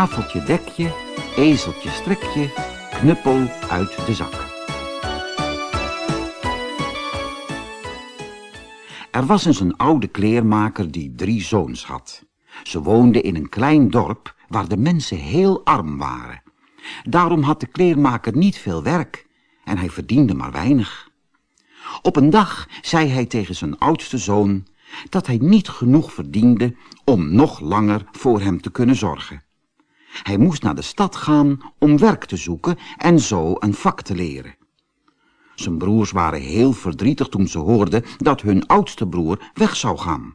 tafeltje dekje, ezeltje strikje, knuppel uit de zak. Er was eens een oude kleermaker die drie zoons had. Ze woonden in een klein dorp waar de mensen heel arm waren. Daarom had de kleermaker niet veel werk en hij verdiende maar weinig. Op een dag zei hij tegen zijn oudste zoon dat hij niet genoeg verdiende om nog langer voor hem te kunnen zorgen. Hij moest naar de stad gaan om werk te zoeken en zo een vak te leren. Zijn broers waren heel verdrietig toen ze hoorden dat hun oudste broer weg zou gaan.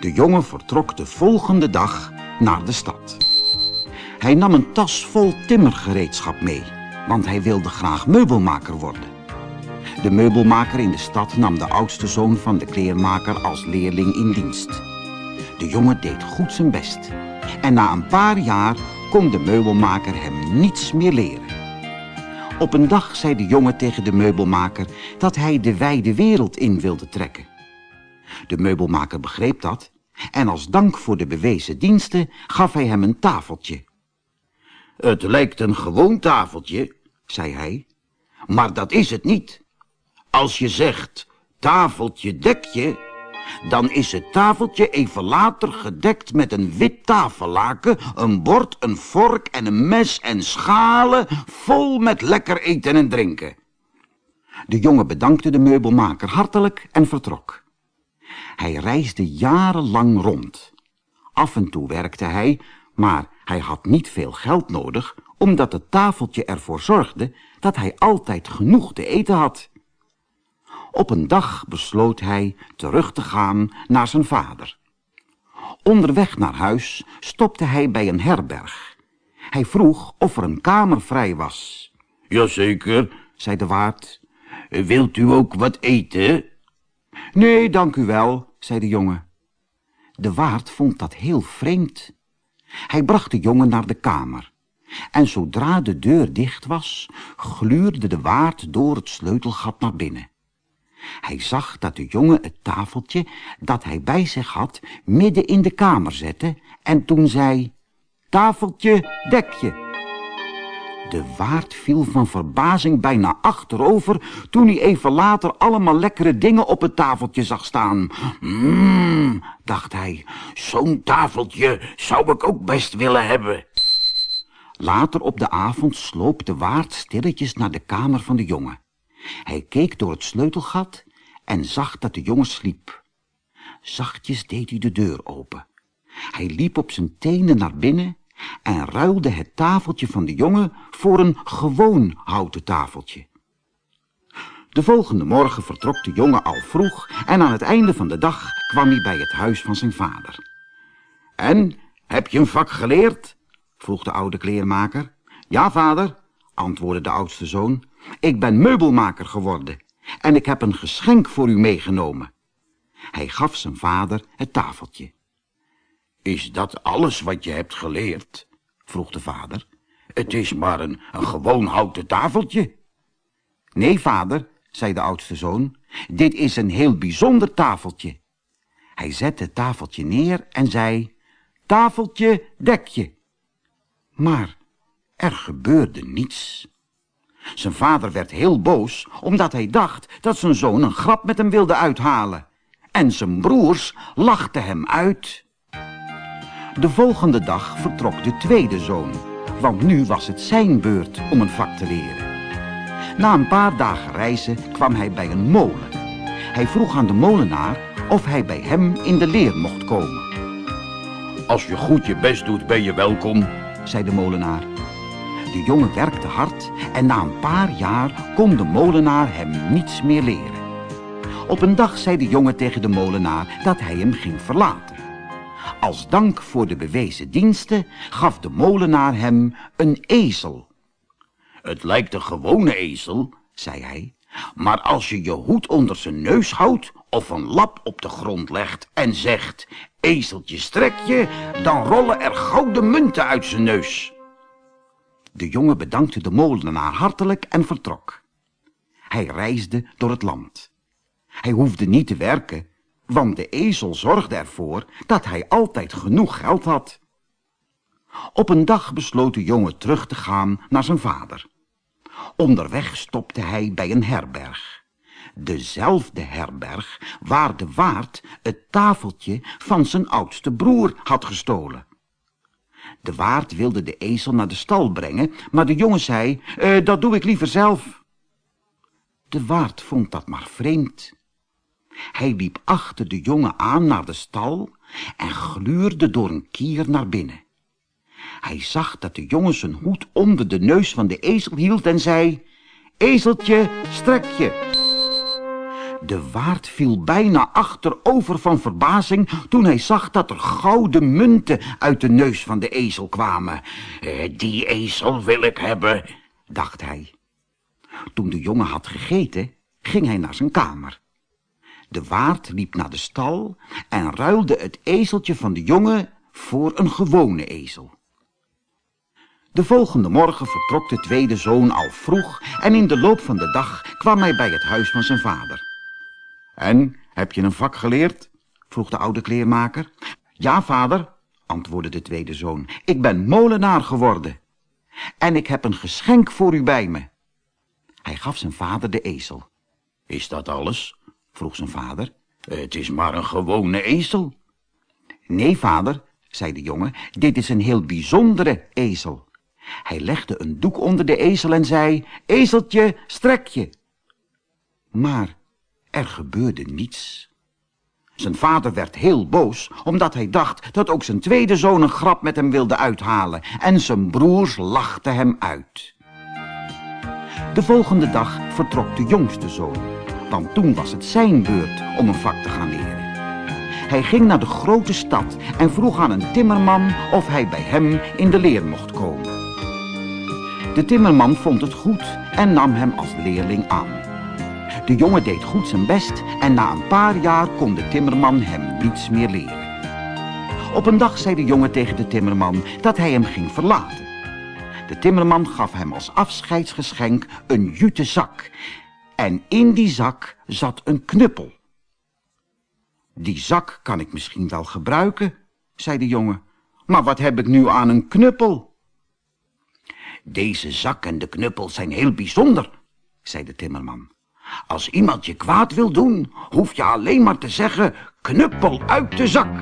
De jongen vertrok de volgende dag naar de stad. Hij nam een tas vol timmergereedschap mee, want hij wilde graag meubelmaker worden. De meubelmaker in de stad nam de oudste zoon van de kleermaker als leerling in dienst. De jongen deed goed zijn best. En na een paar jaar kon de meubelmaker hem niets meer leren. Op een dag zei de jongen tegen de meubelmaker dat hij de wijde wereld in wilde trekken. De meubelmaker begreep dat en als dank voor de bewezen diensten gaf hij hem een tafeltje. Het lijkt een gewoon tafeltje, zei hij, maar dat is het niet. Als je zegt tafeltje dekje, dan is het tafeltje even later gedekt met een wit tafellaken, een bord, een vork en een mes en schalen vol met lekker eten en drinken. De jongen bedankte de meubelmaker hartelijk en vertrok. Hij reisde jarenlang rond. Af en toe werkte hij, maar hij had niet veel geld nodig, omdat het tafeltje ervoor zorgde dat hij altijd genoeg te eten had. Op een dag besloot hij terug te gaan naar zijn vader. Onderweg naar huis stopte hij bij een herberg. Hij vroeg of er een kamer vrij was. Jazeker, zei de waard. Wilt u ook wat eten? Nee, dank u wel, zei de jongen. De waard vond dat heel vreemd. Hij bracht de jongen naar de kamer. En zodra de deur dicht was, gluurde de waard door het sleutelgat naar binnen. Hij zag dat de jongen het tafeltje dat hij bij zich had midden in de kamer zette en toen zei, tafeltje, dekje. De waard viel van verbazing bijna achterover toen hij even later allemaal lekkere dingen op het tafeltje zag staan. Mmm, dacht hij, zo'n tafeltje zou ik ook best willen hebben. Later op de avond sloop de waard stilletjes naar de kamer van de jongen. Hij keek door het sleutelgat en zag dat de jongen sliep. Zachtjes deed hij de deur open. Hij liep op zijn tenen naar binnen en ruilde het tafeltje van de jongen voor een gewoon houten tafeltje. De volgende morgen vertrok de jongen al vroeg en aan het einde van de dag kwam hij bij het huis van zijn vader. En, heb je een vak geleerd? vroeg de oude kleermaker. Ja, vader, antwoordde de oudste zoon. Ik ben meubelmaker geworden en ik heb een geschenk voor u meegenomen. Hij gaf zijn vader het tafeltje. Is dat alles wat je hebt geleerd? vroeg de vader. Het is maar een, een gewoon houten tafeltje. Nee, vader, zei de oudste zoon, dit is een heel bijzonder tafeltje. Hij zette het tafeltje neer en zei, tafeltje, dekje. Maar er gebeurde niets. Zijn vader werd heel boos, omdat hij dacht dat zijn zoon een grap met hem wilde uithalen. En zijn broers lachten hem uit. De volgende dag vertrok de tweede zoon, want nu was het zijn beurt om een vak te leren. Na een paar dagen reizen kwam hij bij een molen. Hij vroeg aan de molenaar of hij bij hem in de leer mocht komen. Als je goed je best doet, ben je welkom, zei de molenaar. De jongen werkte hard en na een paar jaar kon de molenaar hem niets meer leren. Op een dag zei de jongen tegen de molenaar dat hij hem ging verlaten. Als dank voor de bewezen diensten gaf de molenaar hem een ezel. Het lijkt een gewone ezel, zei hij, maar als je je hoed onder zijn neus houdt of een lap op de grond legt en zegt, ezeltje strek je, dan rollen er gouden munten uit zijn neus. De jongen bedankte de molenaar hartelijk en vertrok. Hij reisde door het land. Hij hoefde niet te werken, want de ezel zorgde ervoor dat hij altijd genoeg geld had. Op een dag besloot de jongen terug te gaan naar zijn vader. Onderweg stopte hij bij een herberg. Dezelfde herberg waar de waard het tafeltje van zijn oudste broer had gestolen. De waard wilde de ezel naar de stal brengen, maar de jongen zei, uh, dat doe ik liever zelf. De waard vond dat maar vreemd. Hij liep achter de jongen aan naar de stal en gluurde door een kier naar binnen. Hij zag dat de jongen zijn hoed onder de neus van de ezel hield en zei, Ezeltje, strek je. De waard viel bijna achterover van verbazing toen hij zag dat er gouden munten uit de neus van de ezel kwamen. Eh, die ezel wil ik hebben, dacht hij. Toen de jongen had gegeten, ging hij naar zijn kamer. De waard liep naar de stal en ruilde het ezeltje van de jongen voor een gewone ezel. De volgende morgen vertrok de tweede zoon al vroeg en in de loop van de dag kwam hij bij het huis van zijn vader. En, heb je een vak geleerd? vroeg de oude kleermaker. Ja, vader, antwoordde de tweede zoon, ik ben molenaar geworden. En ik heb een geschenk voor u bij me. Hij gaf zijn vader de ezel. Is dat alles? vroeg zijn vader. Het is maar een gewone ezel. Nee, vader, zei de jongen, dit is een heel bijzondere ezel. Hij legde een doek onder de ezel en zei, ezeltje, strek je. Maar er gebeurde niets. Zijn vader werd heel boos, omdat hij dacht dat ook zijn tweede zoon een grap met hem wilde uithalen. En zijn broers lachten hem uit. De volgende dag vertrok de jongste zoon, want toen was het zijn beurt om een vak te gaan leren. Hij ging naar de grote stad en vroeg aan een timmerman of hij bij hem in de leer mocht komen. De timmerman vond het goed en nam hem als leerling aan. De jongen deed goed zijn best en na een paar jaar kon de timmerman hem niets meer leren. Op een dag zei de jongen tegen de timmerman dat hij hem ging verlaten. De timmerman gaf hem als afscheidsgeschenk een jute zak. En in die zak zat een knuppel. Die zak kan ik misschien wel gebruiken, zei de jongen. Maar wat heb ik nu aan een knuppel? Deze zak en de knuppel zijn heel bijzonder, zei de timmerman. Als iemand je kwaad wil doen, hoef je alleen maar te zeggen, knuppel uit de zak.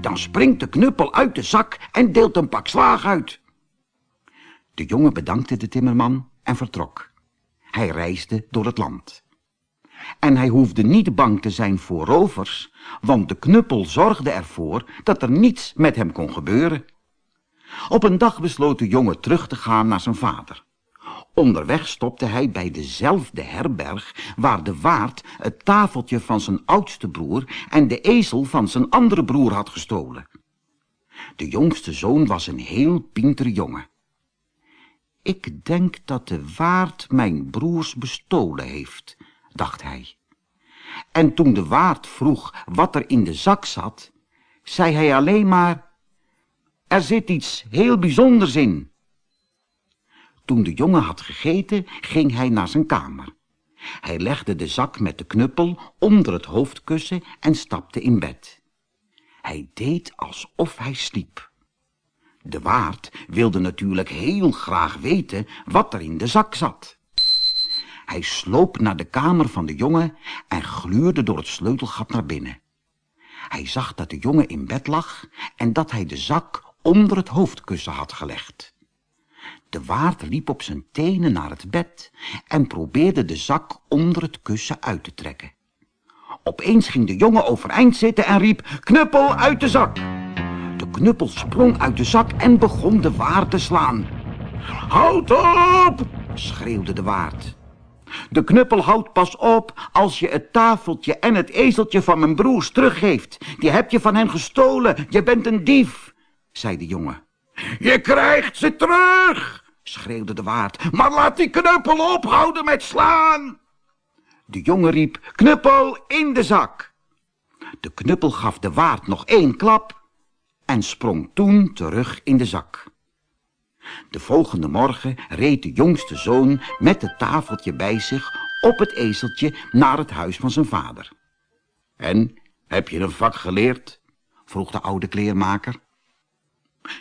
Dan springt de knuppel uit de zak en deelt een pak slaag uit. De jongen bedankte de timmerman en vertrok. Hij reisde door het land. En hij hoefde niet bang te zijn voor rovers, want de knuppel zorgde ervoor dat er niets met hem kon gebeuren. Op een dag besloot de jongen terug te gaan naar zijn vader. Onderweg stopte hij bij dezelfde herberg waar de waard het tafeltje van zijn oudste broer en de ezel van zijn andere broer had gestolen. De jongste zoon was een heel pinter jongen. Ik denk dat de waard mijn broers bestolen heeft, dacht hij. En toen de waard vroeg wat er in de zak zat, zei hij alleen maar, er zit iets heel bijzonders in. Toen de jongen had gegeten, ging hij naar zijn kamer. Hij legde de zak met de knuppel onder het hoofdkussen en stapte in bed. Hij deed alsof hij sliep. De waard wilde natuurlijk heel graag weten wat er in de zak zat. Hij sloop naar de kamer van de jongen en gluurde door het sleutelgat naar binnen. Hij zag dat de jongen in bed lag en dat hij de zak onder het hoofdkussen had gelegd. De waard liep op zijn tenen naar het bed en probeerde de zak onder het kussen uit te trekken. Opeens ging de jongen overeind zitten en riep, knuppel uit de zak. De knuppel sprong uit de zak en begon de waard te slaan. Houd op, schreeuwde de waard. De knuppel houdt pas op als je het tafeltje en het ezeltje van mijn broers teruggeeft. Die heb je van hen gestolen, je bent een dief, zei de jongen. Je krijgt ze terug, schreeuwde de waard. Maar laat die knuppel ophouden met slaan. De jongen riep, knuppel in de zak. De knuppel gaf de waard nog één klap en sprong toen terug in de zak. De volgende morgen reed de jongste zoon met het tafeltje bij zich op het ezeltje naar het huis van zijn vader. En, heb je een vak geleerd? vroeg de oude kleermaker.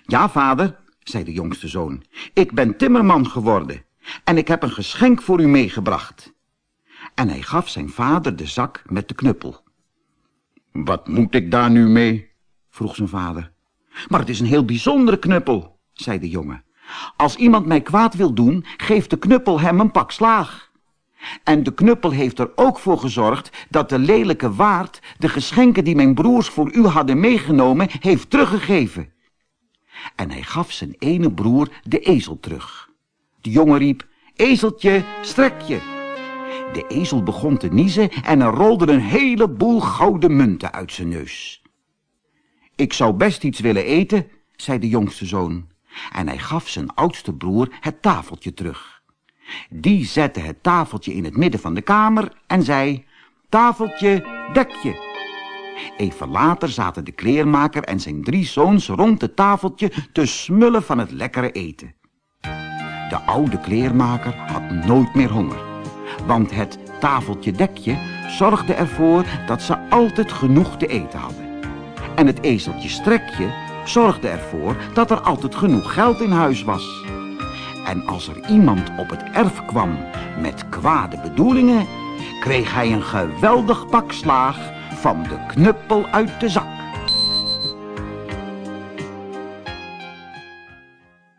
Ja, vader, zei de jongste zoon, ik ben timmerman geworden en ik heb een geschenk voor u meegebracht. En hij gaf zijn vader de zak met de knuppel. Wat moet ik daar nu mee? vroeg zijn vader. Maar het is een heel bijzondere knuppel, zei de jongen. Als iemand mij kwaad wil doen, geeft de knuppel hem een pak slaag. En de knuppel heeft er ook voor gezorgd dat de lelijke waard de geschenken die mijn broers voor u hadden meegenomen, heeft teruggegeven. En hij gaf zijn ene broer de ezel terug. De jongen riep, ezeltje, strek je. De ezel begon te niezen en er rolde een heleboel gouden munten uit zijn neus. Ik zou best iets willen eten, zei de jongste zoon. En hij gaf zijn oudste broer het tafeltje terug. Die zette het tafeltje in het midden van de kamer en zei, tafeltje, dek je. Even later zaten de kleermaker en zijn drie zoons rond het tafeltje te smullen van het lekkere eten. De oude kleermaker had nooit meer honger, want het tafeltje dekje zorgde ervoor dat ze altijd genoeg te eten hadden. En het ezeltje strekje zorgde ervoor dat er altijd genoeg geld in huis was. En als er iemand op het erf kwam met kwade bedoelingen, kreeg hij een geweldig pak slaag van de knuppel uit de zak.